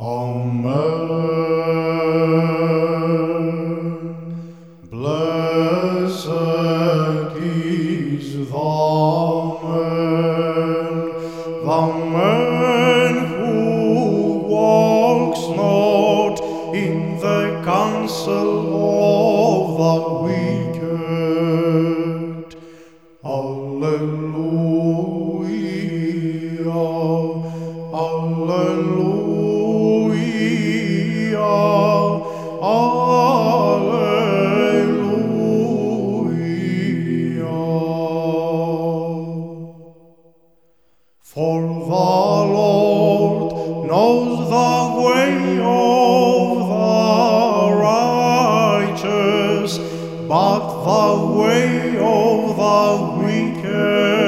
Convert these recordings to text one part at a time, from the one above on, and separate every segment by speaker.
Speaker 1: Amen. Blessed is the man, the man who walks not in the counsel of the wicked. Lord knows the way of the righteous, but the way of the wicked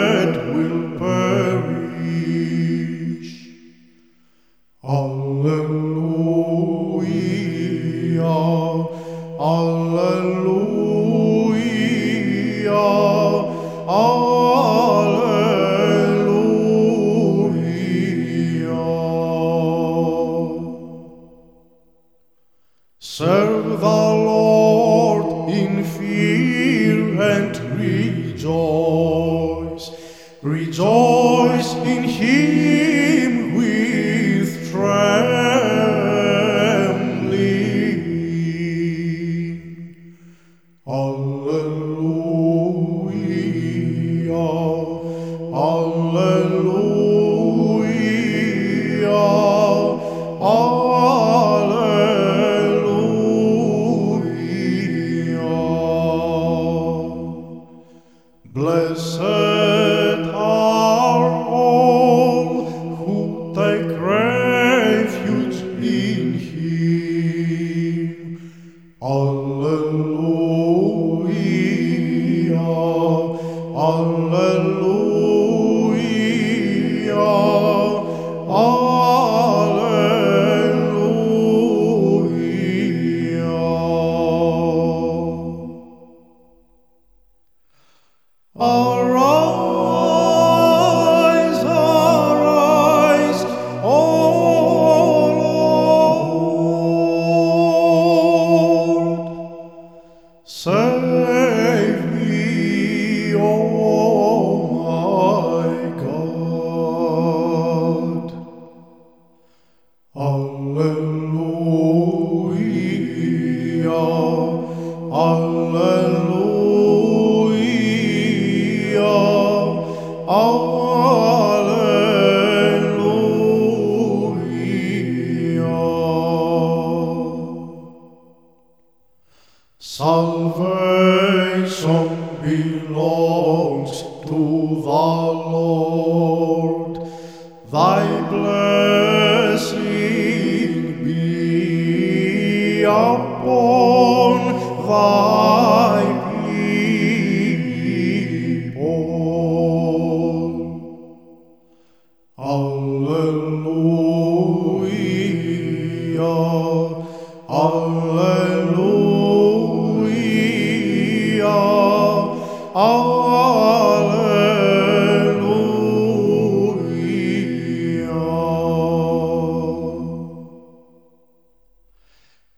Speaker 1: Serve the Lord in fear and rejoice. Rejoice in Him with trembling. Alleluia, Blessed are all who take refuge in Him. Alleluia, Salvation belongs to the Lord.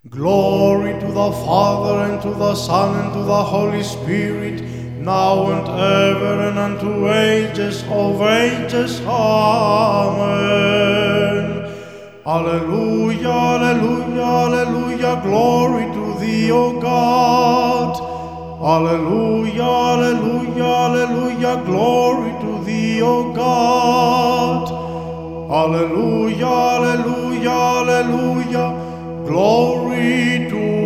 Speaker 1: Glory to the Father and to the Son and to the Holy Spirit, now and ever and unto ages of ages. Amen. Alleluia, Alleluia, Alleluia, glory to thee, O God. Alleluia, Alleluia, Alleluia, glory to thee, O God. Alleluia, Alleluia, Alleluia, glory to